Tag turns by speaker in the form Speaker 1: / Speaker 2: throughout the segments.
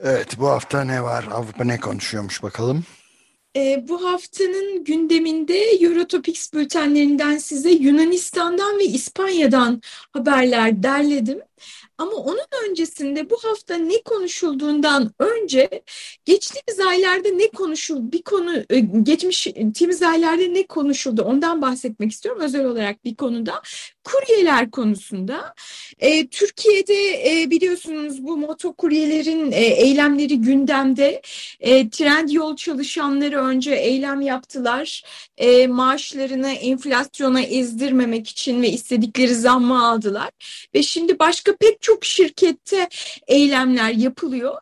Speaker 1: Evet, bu hafta ne var? Avrupa ne konuşuyormuş bakalım.
Speaker 2: Ee, bu haftanın gündeminde Eurotopics bültenlerinden size Yunanistan'dan ve İspanya'dan haberler derledim. Ama onun öncesinde bu hafta ne konuşulduğundan önce geçtiğimiz aylarda ne konuşuldu, bir konu e, geçmiş aylarda ne konuşuldu ondan bahsetmek istiyorum özel olarak bir konuda. Kuryeler konusunda e, Türkiye'de e, biliyorsunuz bu motokuryelerin e, eylemleri gündemde. E, trend yol çalışanları önce eylem yaptılar. E, maaşlarını enflasyona ezdirmemek için ve istedikleri zammı aldılar. Ve şimdi başka pek çok şirkette eylemler yapılıyor.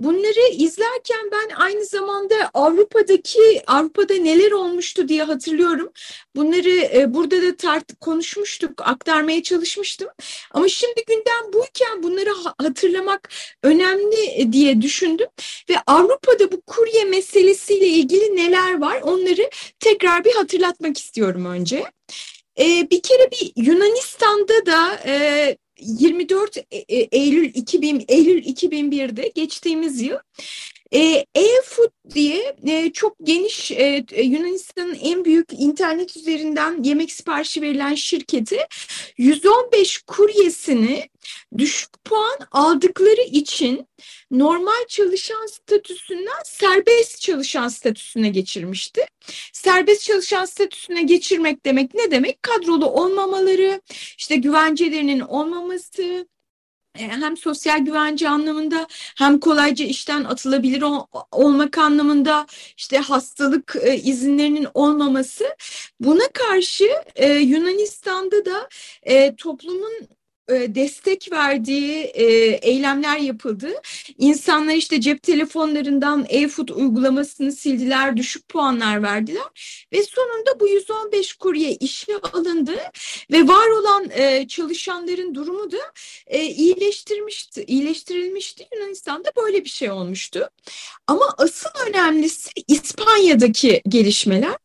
Speaker 2: Bunları izlerken ben aynı zamanda Avrupa'daki Avrupa'da neler olmuştu diye hatırlıyorum. Bunları e, burada da tart konuşmuştuk, aktarmaya çalışmıştım. Ama şimdi gündem buyken bunları hatırlamak önemli diye düşündüm ve Avrupa'da bu kurye meselesiyle ilgili neler var onları tekrar bir hatırlatmak istiyorum önce. E, bir kere bir Yunanistan'da da e, 24 e, e, Eylül 2000 Eylül 2001'de geçtiğimiz yıl e-food diye e, çok geniş e, Yunanistan'ın en büyük internet üzerinden yemek siparişi verilen şirketi 115 kuryesini düşük puan aldıkları için normal çalışan statüsünden serbest çalışan statüsüne geçirmişti. Serbest çalışan statüsüne geçirmek demek ne demek? Kadrolu olmamaları, işte güvencelerinin olmaması, e, hem sosyal güvence anlamında hem kolayca işten atılabilir olmak anlamında işte hastalık e, izinlerinin olmaması. Buna karşı e, Yunanistan'da da toplumun e, destek verdiği e, eylemler yapıldı. İnsanlar işte cep telefonlarından e-food uygulamasını sildiler, düşük puanlar verdiler ve sonunda bu 115 kurye işe alındı ve var olan e, çalışanların durumu da iyileştirmişti, iyileştirilmişti. Yunanistan'da böyle bir şey olmuştu. Ama asıl önemlisi İspanya'daki gelişmeler.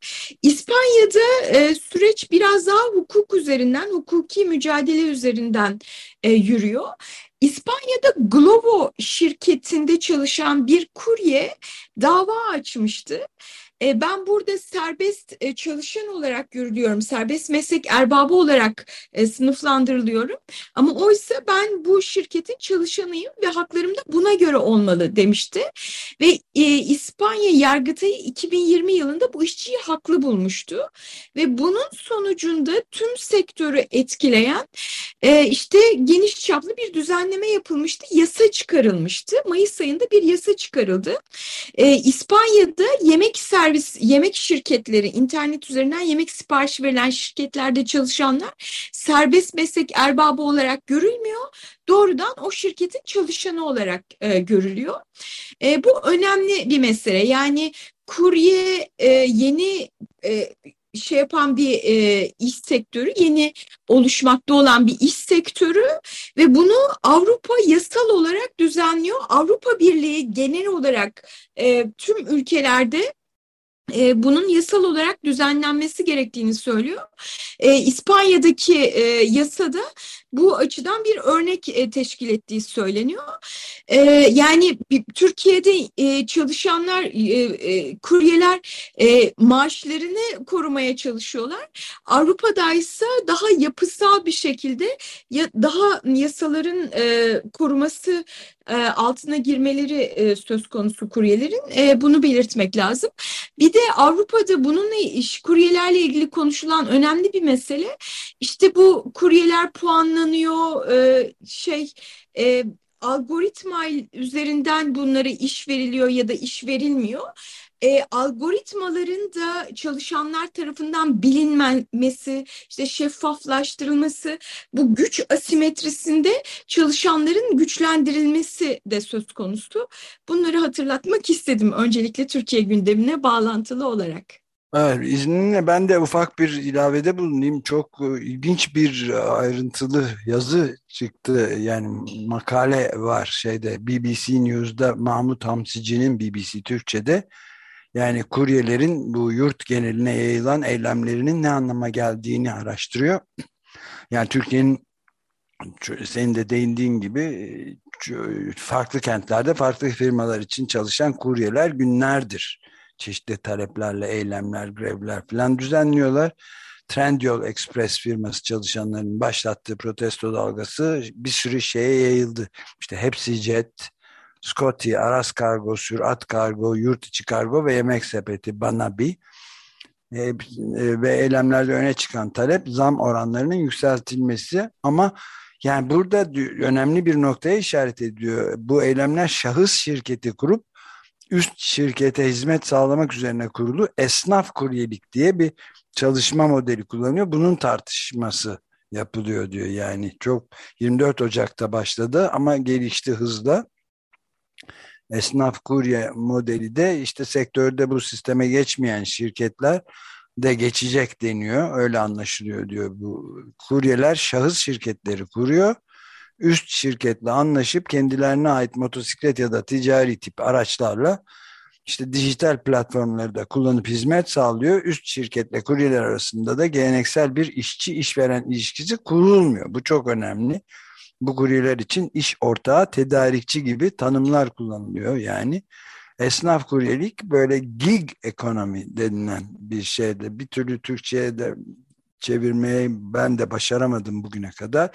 Speaker 2: İspanya'da süreç biraz daha hukuk üzerinden, hukuki mücadele üzerinden üzerinden e, yürüyor. İspanya'da Glovo şirketinde çalışan bir kurye dava açmıştı ben burada serbest e, çalışan olarak görülüyorum. Serbest meslek erbabı olarak e, sınıflandırılıyorum. Ama oysa ben bu şirketin çalışanıyım ve haklarım da buna göre olmalı demişti. Ve İspanya Yargıtayı 2020 yılında bu işçiyi haklı bulmuştu. Ve bunun sonucunda tüm sektörü etkileyen işte geniş çaplı bir düzenleme yapılmıştı. Yasa çıkarılmıştı. Mayıs ayında bir yasa çıkarıldı. İspanya'da yemek servis servis yemek şirketleri, internet üzerinden yemek siparişi verilen şirketlerde çalışanlar serbest meslek erbabı olarak görülmüyor. Doğrudan o şirketin çalışanı olarak e, görülüyor. E, bu önemli bir mesele. Yani kurye e, yeni e, şey yapan bir e, iş sektörü, yeni oluşmakta olan bir iş sektörü ve bunu Avrupa yasal olarak düzenliyor. Avrupa Birliği genel olarak e, tüm ülkelerde e, bunun yasal olarak düzenlenmesi gerektiğini söylüyor. E, İspanya'daki e, yasada bu açıdan bir örnek e, teşkil ettiği söyleniyor. E, yani Türkiye'de e, çalışanlar, e, e, kuryeler e, maaşlarını korumaya çalışıyorlar. Avrupa'da ise daha yapısal bir şekilde ya, daha yasaların e, koruması e, altına girmeleri e, söz konusu kuryelerin e, bunu belirtmek lazım. Bir de Avrupa'da bununla iş kuryelerle ilgili konuşulan önemli bir mesele işte bu kuryeler puanlanıyor şey algoritma üzerinden bunlara iş veriliyor ya da iş verilmiyor e, algoritmaların da çalışanlar tarafından bilinmesi, işte şeffaflaştırılması, bu güç asimetrisinde çalışanların güçlendirilmesi de söz konusu. Bunları hatırlatmak istedim öncelikle Türkiye gündemine bağlantılı olarak.
Speaker 1: Evet, izninle ben de ufak bir ilavede bulunayım. Çok e, ilginç bir ayrıntılı yazı çıktı. Yani makale var şeyde BBC News'da Mahmut Hamsici'nin BBC Türkçe'de yani kuryelerin bu yurt geneline yayılan eylemlerinin ne anlama geldiğini araştırıyor. Yani Türkiye'nin senin de değindiğin gibi farklı kentlerde farklı firmalar için çalışan kuryeler günlerdir. Çeşitli taleplerle eylemler, grevler falan düzenliyorlar. Trendyol Express firması çalışanlarının başlattığı protesto dalgası bir sürü şeye yayıldı. İşte hepsi jet, Scotty, Aras Kargo, Sürat Kargo, Yurt içi Kargo ve Yemek Sepeti Banabi e, e, ve eylemlerde öne çıkan talep zam oranlarının yükseltilmesi ama yani burada önemli bir noktaya işaret ediyor. Bu eylemler şahıs şirketi kurup üst şirkete hizmet sağlamak üzerine kurulu esnaf kuryelik diye bir çalışma modeli kullanıyor. Bunun tartışması yapılıyor diyor. Yani çok 24 Ocak'ta başladı ama gelişti hızla esnaf kurye modeli de işte sektörde bu sisteme geçmeyen şirketler de geçecek deniyor. Öyle anlaşılıyor diyor bu. Kuryeler şahıs şirketleri kuruyor. Üst şirketle anlaşıp kendilerine ait motosiklet ya da ticari tip araçlarla işte dijital platformları da kullanıp hizmet sağlıyor. Üst şirketle kuryeler arasında da geleneksel bir işçi işveren ilişkisi kurulmuyor. Bu çok önemli bu kuryeler için iş ortağı, tedarikçi gibi tanımlar kullanılıyor. Yani esnaf kuryelik böyle gig ekonomi denilen bir şeyde bir türlü Türkçe'ye de çevirmeye ben de başaramadım bugüne kadar.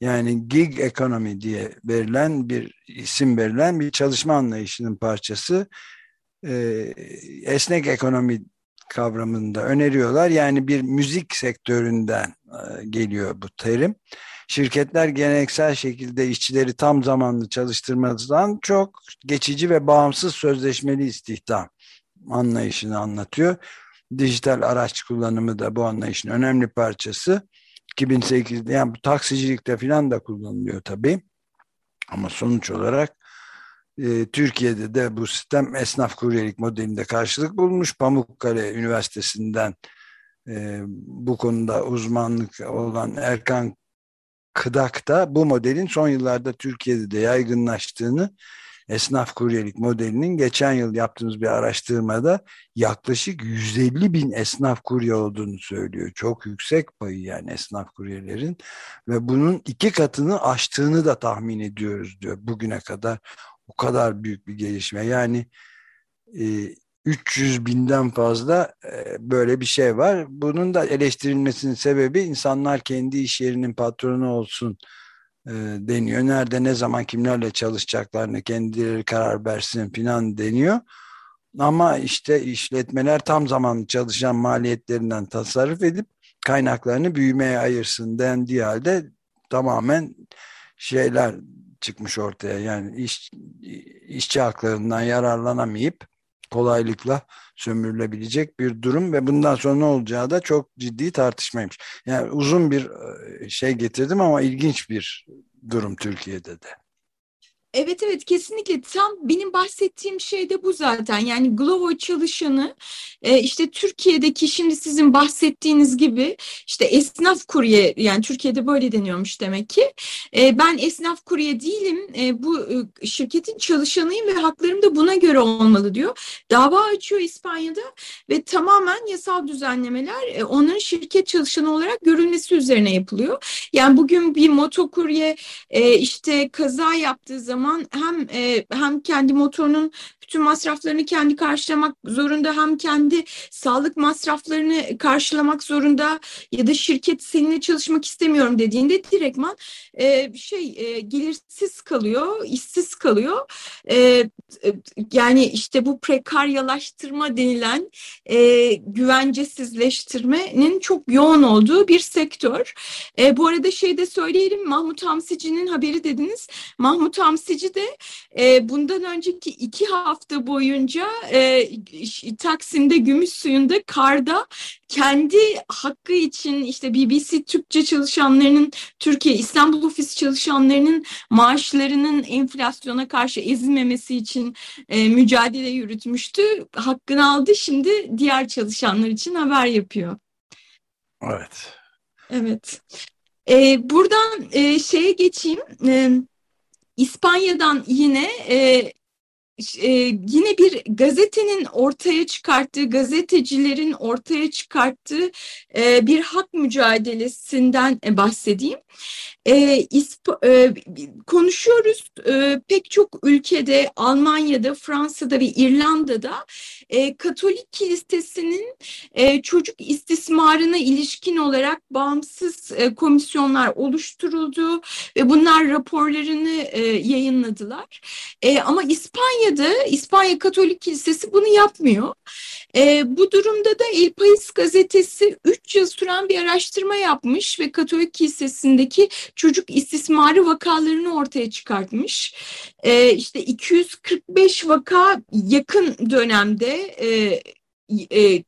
Speaker 1: Yani gig ekonomi diye verilen bir isim verilen bir çalışma anlayışının parçası. Ee, esnek ekonomi kavramında öneriyorlar. Yani bir müzik sektöründen e, geliyor bu terim şirketler geleneksel şekilde işçileri tam zamanlı çalıştırmadan çok geçici ve bağımsız sözleşmeli istihdam anlayışını anlatıyor. Dijital araç kullanımı da bu anlayışın önemli parçası. 2008'de yani bu taksicilikte falan da kullanılıyor tabii. Ama sonuç olarak e, Türkiye'de de bu sistem esnaf kuryelik modelinde karşılık bulmuş. Pamukkale Üniversitesi'nden e, bu konuda uzmanlık olan Erkan Kıdak da bu modelin son yıllarda Türkiye'de de yaygınlaştığını esnaf kuryelik modelinin geçen yıl yaptığımız bir araştırmada yaklaşık 150 bin esnaf kurye olduğunu söylüyor. Çok yüksek payı yani esnaf kuryelerin ve bunun iki katını aştığını da tahmin ediyoruz diyor bugüne kadar. O kadar büyük bir gelişme. Yani e, 300 binden fazla e, böyle bir şey var. Bunun da eleştirilmesinin sebebi insanlar kendi iş yerinin patronu olsun e, deniyor. Nerede ne zaman kimlerle çalışacaklarını kendileri karar versin filan deniyor. Ama işte işletmeler tam zamanlı çalışan maliyetlerinden tasarruf edip kaynaklarını büyümeye ayırsın dendiği halde tamamen şeyler çıkmış ortaya. Yani iş, işçi haklarından yararlanamayıp kolaylıkla sömürülebilecek bir durum ve bundan sonra ne olacağı da çok ciddi tartışmaymış. Yani uzun bir e, şey getirdim ama ilginç bir durum Türkiye'de de.
Speaker 2: Evet evet kesinlikle tam benim bahsettiğim şey de bu zaten yani Glovo çalışanı e, işte Türkiye'deki şimdi sizin bahsettiğiniz gibi işte esnaf kurye yani Türkiye'de böyle deniyormuş demek ki e, ben esnaf kurye değilim e, bu şirketin çalışanıyım ve haklarım da buna göre olmalı diyor. Dava açıyor İspanya'da ve tamamen yasal düzenlemeler e, onların şirket çalışanı olarak görülmesi üzerine yapılıyor. Yani bugün bir motokurye işte kaza yaptığı zaman zaman hem e, hem kendi motorunun bütün masraflarını kendi karşılamak zorunda hem kendi sağlık masraflarını karşılamak zorunda ya da şirket seninle çalışmak istemiyorum dediğinde direktman e, şey e, gelirsiz kalıyor, işsiz kalıyor. E, e, yani işte bu prekaryalaştırma denilen e, güvencesizleştirmenin çok yoğun olduğu bir sektör. E, bu arada şey de söyleyelim Mahmut Hamsici'nin haberi dediniz. Mahmut Hamsici de e, bundan önceki iki hafta boyunca e, Taksim'de gümüş suyunda karda kendi hakkı için işte BBC Türkçe çalışanlarının Türkiye İstanbul ofis çalışanlarının maaşlarının enflasyona karşı ezilmemesi için e, mücadele yürütmüştü. Hakkını aldı şimdi diğer çalışanlar için haber yapıyor.
Speaker 1: Evet.
Speaker 2: Evet. E, buradan e, şeye geçeyim. E, İspanya'dan yine e, e, yine bir gazetenin ortaya çıkarttığı, gazetecilerin ortaya çıkarttığı e, bir hak mücadelesinden e, bahsedeyim. E, İsp e, konuşuyoruz e, pek çok ülkede, Almanya'da, Fransa'da ve İrlanda'da e, Katolik Kilisesi'nin e, çocuk istismarına ilişkin olarak bağımsız e, komisyonlar oluşturuldu ve bunlar raporlarını e, yayınladılar. E, ama İspanya'da İspanya Katolik Kilisesi bunu yapmıyor. E, bu durumda da El País gazetesi 3 yıl süren bir araştırma yapmış ve Katolik Kilisesi'ndeki çocuk istismarı vakalarını ortaya çıkartmış. E, işte 245 vaka yakın dönemde e, e,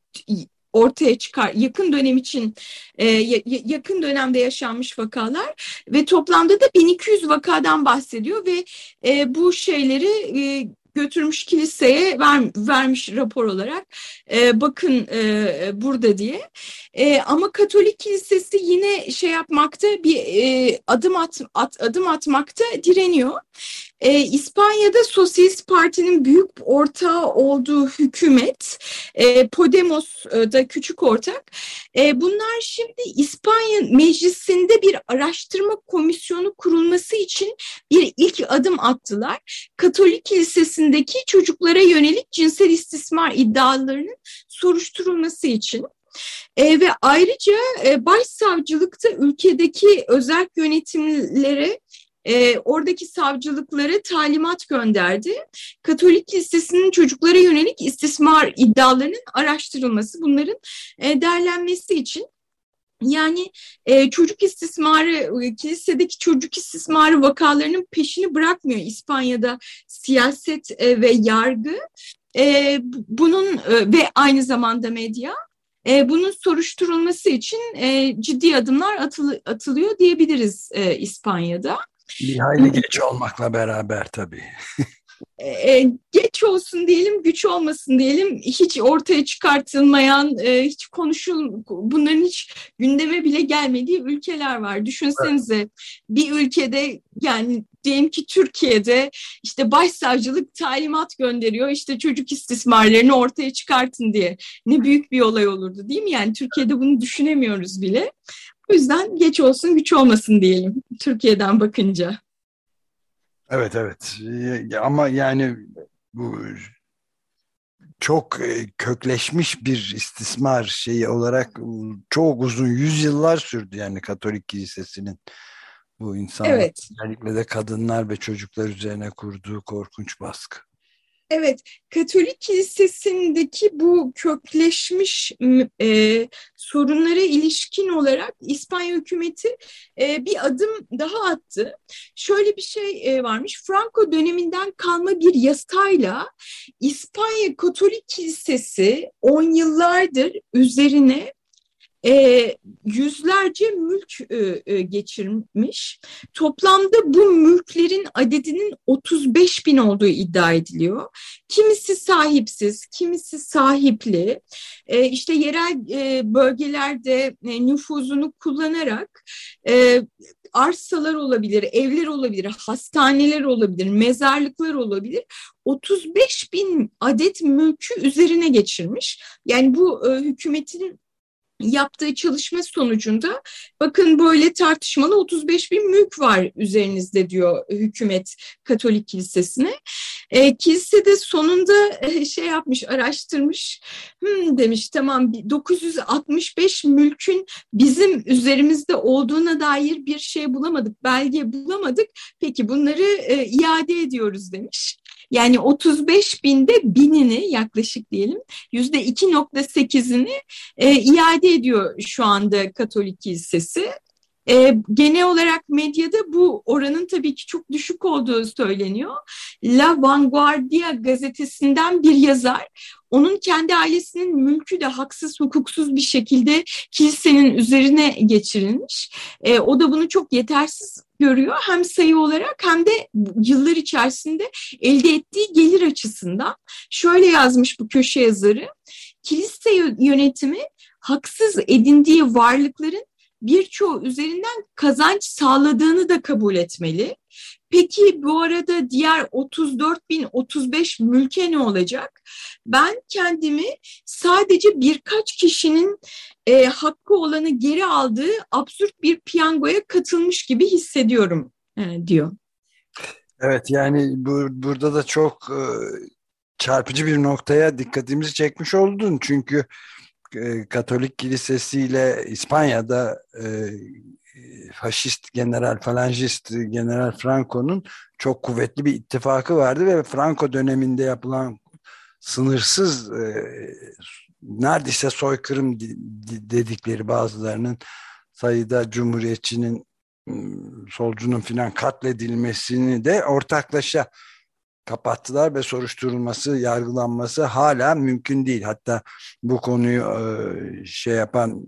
Speaker 2: ortaya çıkar yakın dönem için e, yakın dönemde yaşanmış vakalar ve toplamda da 1200 vakadan bahsediyor ve e, bu şeyleri e, götürmüş kiliseye ver, vermiş rapor olarak e, bakın e, burada diye. E, ama Katolik Kilisesi yine şey yapmakta bir e, adım at, at adım atmakta direniyor. E, İspanya'da Sosyalist Parti'nin büyük ortağı olduğu hükümet, e, Podemos da küçük ortak. E, bunlar şimdi İspanya Meclisi'nde bir araştırma komisyonu kurulması için bir ilk adım attılar. Katolik Kilisesi'ndeki çocuklara yönelik cinsel istismar iddialarının soruşturulması için. E, ve ayrıca e, başsavcılıkta ülkedeki özel yönetimlere e, oradaki savcılıklara talimat gönderdi. Katolik Lisesi'nin çocuklara yönelik istismar iddialarının araştırılması, bunların e, değerlenmesi için yani e, çocuk istismarı, e, kilisedeki çocuk istismarı vakalarının peşini bırakmıyor İspanya'da siyaset e, ve yargı. E, bunun e, ve aynı zamanda medya. E, bunun soruşturulması için e, ciddi adımlar atılı, atılıyor diyebiliriz e, İspanya'da.
Speaker 1: Bir hayli geç olmakla beraber tabii.
Speaker 2: e, geç olsun diyelim, güç olmasın diyelim, hiç ortaya çıkartılmayan, e, hiç konuşul, bunların hiç gündeme bile gelmediği ülkeler var. Düşünsenize evet. bir ülkede yani diyelim ki Türkiye'de işte başsavcılık talimat gönderiyor işte çocuk istismarlarını ortaya çıkartın diye. Ne büyük bir olay olurdu değil mi? Yani Türkiye'de bunu düşünemiyoruz bile. O yüzden geç olsun güç olmasın diyelim Türkiye'den bakınca.
Speaker 1: Evet evet ama yani bu çok e, kökleşmiş bir istismar şeyi olarak çok uzun yüzyıllar sürdü yani Katolik Kilisesi'nin bu insanlar evet. özellikle de kadınlar ve çocuklar üzerine kurduğu korkunç baskı.
Speaker 2: Evet, Katolik Kilisesi'ndeki bu kökleşmiş e, sorunlara ilişkin olarak İspanya hükümeti e, bir adım daha attı. Şöyle bir şey e, varmış, Franco döneminden kalma bir yasayla İspanya Katolik Kilisesi on yıllardır üzerine e, yüzlerce mülk e, e, geçirmiş. Toplamda bu mülklerin adedinin 35 bin olduğu iddia ediliyor. Kimisi sahipsiz, kimisi sahipli. E, işte yerel e, bölgelerde e, nüfuzunu kullanarak e, arsalar olabilir, evler olabilir, hastaneler olabilir, mezarlıklar olabilir. 35 bin adet mülkü üzerine geçirmiş. Yani bu e, hükümetin yaptığı çalışma sonucunda bakın böyle tartışmalı 35 bin mülk var üzerinizde diyor hükümet Katolik Kilisesi'ne. E, kilise de sonunda e, şey yapmış araştırmış hmm, demiş tamam 965 mülkün bizim üzerimizde olduğuna dair bir şey bulamadık belge bulamadık peki bunları e, iade ediyoruz demiş. Yani 35 binde binini yaklaşık diyelim yüzde 2.8'ini e, iade ediyor şu anda Katolik Kilisesi. E, genel olarak medyada bu oranın tabii ki çok düşük olduğu söyleniyor. La Vanguardia gazetesinden bir yazar onun kendi ailesinin mülkü de haksız hukuksuz bir şekilde kilisenin üzerine geçirilmiş. E, o da bunu çok yetersiz görüyor hem sayı olarak hem de yıllar içerisinde elde ettiği gelir açısından. Şöyle yazmış bu köşe yazarı. Kilise yönetimi haksız edindiği varlıkların birçoğu üzerinden kazanç sağladığını da kabul etmeli. Peki bu arada diğer 34 bin 35 mülke ne olacak? Ben kendimi sadece birkaç kişinin e, hakkı olanı geri aldığı absürt bir piyangoya katılmış gibi hissediyorum e, diyor.
Speaker 1: Evet yani bu, burada da çok e, çarpıcı bir noktaya dikkatimizi çekmiş oldun. Çünkü Katolik Kilisesi ile İspanya'da e, faşist general falangist general Franco'nun çok kuvvetli bir ittifakı vardı ve Franco döneminde yapılan sınırsız e, neredeyse soykırım dedikleri bazılarının sayıda cumhuriyetçinin solcunun filan katledilmesini de ortaklaşa kapattılar ve soruşturulması, yargılanması hala mümkün değil. Hatta bu konuyu e, şey yapan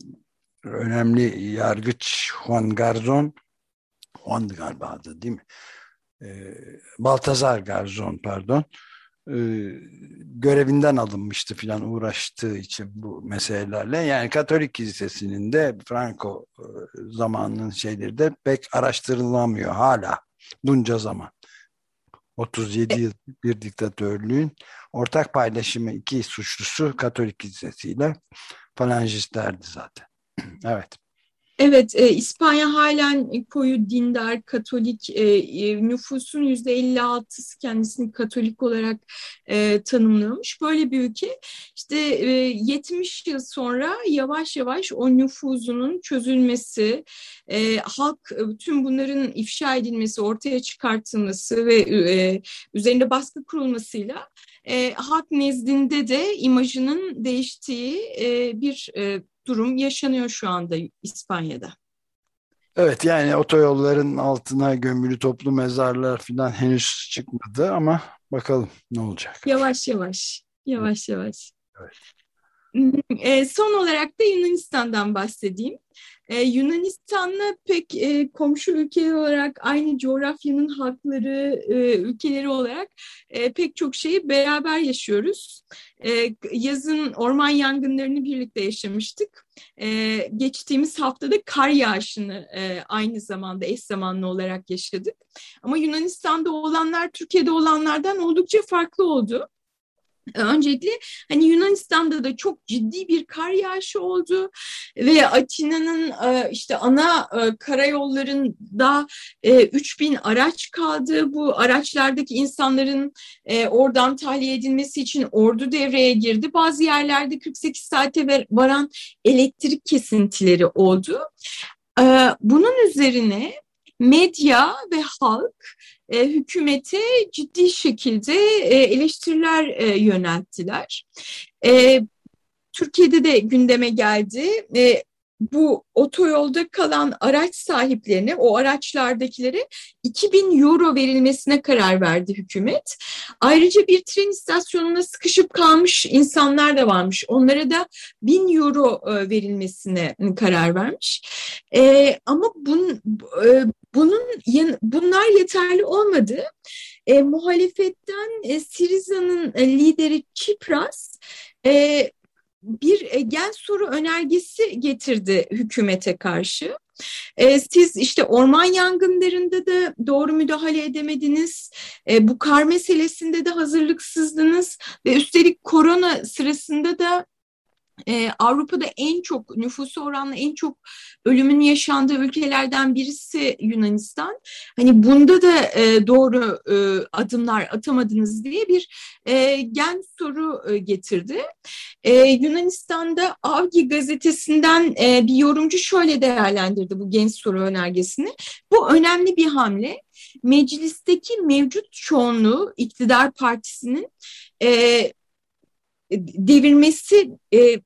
Speaker 1: önemli yargıç Juan Garzon, Juan galiba adı değil mi? E, Baltazar Garzon pardon e, görevinden alınmıştı filan uğraştığı için bu meselelerle. Yani Katolik Kilisesi'nin de Franco zamanının şeyleri de pek araştırılamıyor hala bunca zaman. 37 yıl bir diktatörlüğün ortak paylaşımı iki suçlusu Katolik Kilisesi ile falangistlerdi zaten. evet.
Speaker 2: Evet, e, İspanya halen koyu dindar, katolik e, e nüfusun yüzde 56'sı kendisini katolik olarak e, tanımlıyormuş. Böyle bir ülke işte e, 70 yıl sonra yavaş yavaş o nüfuzunun çözülmesi, e, halk e, tüm bunların ifşa edilmesi, ortaya çıkartılması ve e, üzerinde baskı kurulmasıyla e, halk nezdinde de imajının değiştiği e, bir e, durum yaşanıyor şu anda İspanya'da.
Speaker 1: Evet yani otoyolların altına gömülü toplu mezarlar falan henüz çıkmadı ama bakalım ne olacak.
Speaker 2: Yavaş yavaş, yavaş yavaş. Evet. E, son olarak da Yunanistan'dan bahsedeyim. Ee, Yunanistan'la pek e, komşu ülke olarak aynı coğrafyanın halkları, e, ülkeleri olarak e, pek çok şeyi beraber yaşıyoruz. E, yazın orman yangınlarını birlikte yaşamıştık. E, geçtiğimiz haftada kar yağışını e, aynı zamanda eş zamanlı olarak yaşadık. Ama Yunanistan'da olanlar Türkiye'de olanlardan oldukça farklı oldu. Öncelikle hani Yunanistan'da da çok ciddi bir kar yağışı oldu ve Atina'nın e, işte ana e, karayollarında 3000 e, araç kaldı. Bu araçlardaki insanların oradan tahliye edilmesi için ordu devreye girdi. Bazı yerlerde 48 saate varan elektrik kesintileri oldu. Bunun üzerine medya ve halk e, hükümete ciddi şekilde e, eleştiriler e, yönelttiler. E, Türkiye'de de gündeme geldi. E, bu otoyolda kalan araç sahiplerine, o araçlardakilere 2000 euro verilmesine karar verdi hükümet. Ayrıca bir tren istasyonuna sıkışıp kalmış insanlar da varmış. Onlara da 1000 euro e, verilmesine karar vermiş. E, ama bun, e, bunun bunlar yeterli olmadı. E, muhalefetten e, Siriza'nın e, lideri Çipras e, bir e, gen soru önergesi getirdi hükümete karşı. E, siz işte orman yangınlarında da doğru müdahale edemediniz. E, bu kar meselesinde de hazırlıksızdınız ve üstelik korona sırasında da e, Avrupa'da en çok nüfusu oranla en çok ölümün yaşandığı ülkelerden birisi Yunanistan. Hani bunda da e, doğru e, adımlar atamadınız diye bir e, gen soru e, getirdi. E, Yunanistan'da Avgi gazetesinden e, bir yorumcu şöyle değerlendirdi bu gen soru önergesini. Bu önemli bir hamle. Meclisteki mevcut çoğunluğu iktidar partisinin e, devirmesi e,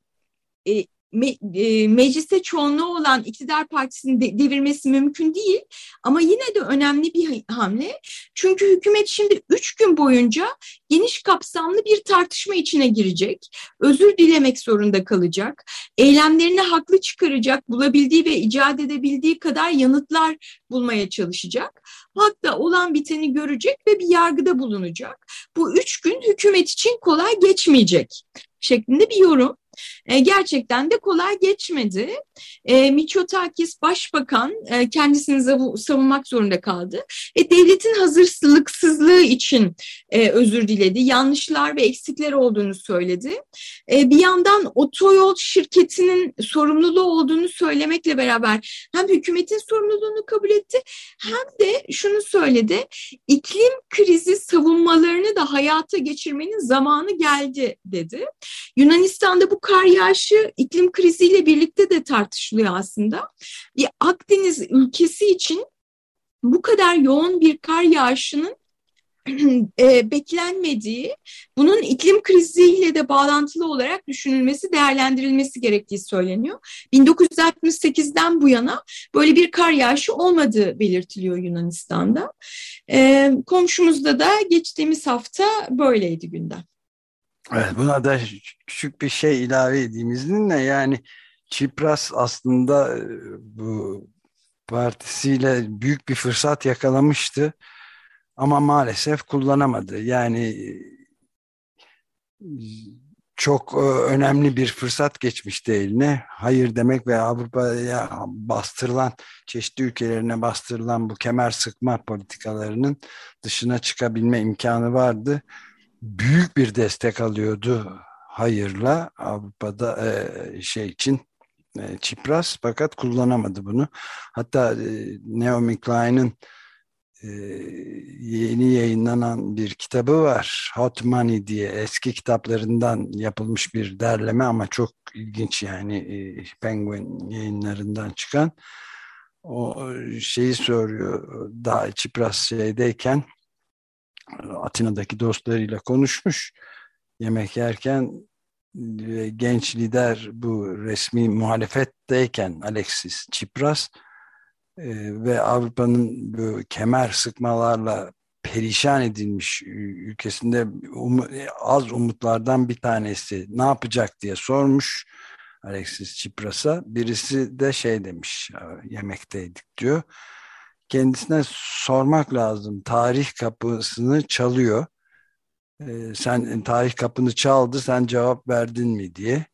Speaker 2: e, me, e, mecliste çoğunluğu olan iktidar partisini de, devirmesi mümkün değil. Ama yine de önemli bir hamle. Çünkü hükümet şimdi üç gün boyunca geniş kapsamlı bir tartışma içine girecek. Özür dilemek zorunda kalacak. Eylemlerini haklı çıkaracak. Bulabildiği ve icat edebildiği kadar yanıtlar bulmaya çalışacak. Hatta olan biteni görecek ve bir yargıda bulunacak. Bu üç gün hükümet için kolay geçmeyecek şeklinde bir yorum. E, gerçekten de kolay geçmedi. E, Miçotakis Başbakan e, kendisini savunmak zorunda kaldı. E, devletin hazırlıksızlığı için e, özür diledi. Yanlışlar ve eksikler olduğunu söyledi. E, bir yandan otoyol şirketinin sorumluluğu olduğunu söylemekle beraber hem hükümetin sorumluluğunu kabul etti hem de şunu söyledi. İklim krizi savunmalarını da hayata geçirmenin zamanı geldi dedi. Yunanistan'da bu kar yağışı iklim kriziyle birlikte de tartışılıyor aslında. Bir Akdeniz ülkesi için bu kadar yoğun bir kar yağışının e, beklenmediği, bunun iklim kriziyle de bağlantılı olarak düşünülmesi, değerlendirilmesi gerektiği söyleniyor. 1968'den bu yana böyle bir kar yağışı olmadığı belirtiliyor Yunanistan'da. E, komşumuzda da geçtiğimiz hafta böyleydi gündem.
Speaker 1: Evet, buna da küçük bir şey ilave edeyim izninle yani Çipras aslında e, bu partisiyle büyük bir fırsat yakalamıştı ama maalesef kullanamadı. Yani e, çok e, önemli bir fırsat geçmişti eline. Hayır demek ve Avrupa'ya bastırılan, çeşitli ülkelerine bastırılan bu kemer sıkma politikalarının dışına çıkabilme imkanı vardı büyük bir destek alıyordu hayırla Avrupa'da e, şey için e, Çipras fakat kullanamadı bunu. Hatta e, Naomi Klein'in e, yeni yayınlanan bir kitabı var. Hot Money diye eski kitaplarından yapılmış bir derleme ama çok ilginç yani e, Penguin yayınlarından çıkan. O şeyi soruyor daha Çipras şeydeyken Atina'daki dostlarıyla konuşmuş. Yemek yerken genç lider bu resmi muhalefetteyken Alexis Tsipras e, ve Avrupa'nın kemer sıkmalarla perişan edilmiş ülkesinde um, az umutlardan bir tanesi ne yapacak diye sormuş Alexis Tsipras'a. Birisi de şey demiş yemekteydik diyor kendisine sormak lazım. Tarih kapısını çalıyor. Ee, sen tarih kapını çaldı, sen cevap verdin mi diye.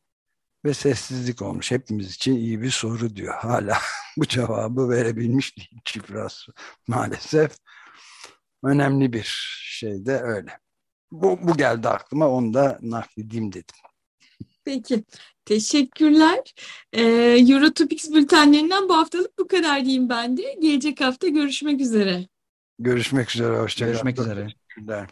Speaker 1: Ve sessizlik olmuş. Hepimiz için iyi bir soru diyor. Hala bu cevabı verebilmiş değil Çipras maalesef. Önemli bir şey de öyle. Bu, bu geldi aklıma onu da nakledeyim dedim.
Speaker 2: Peki. Teşekkürler. Ee, Eurotopics bültenlerinden bu haftalık bu kadar diyeyim ben de. Gelecek hafta görüşmek üzere.
Speaker 1: Görüşmek üzere. Hoşçakalın.
Speaker 3: Görüşmek üzere.
Speaker 1: Teşekkürler.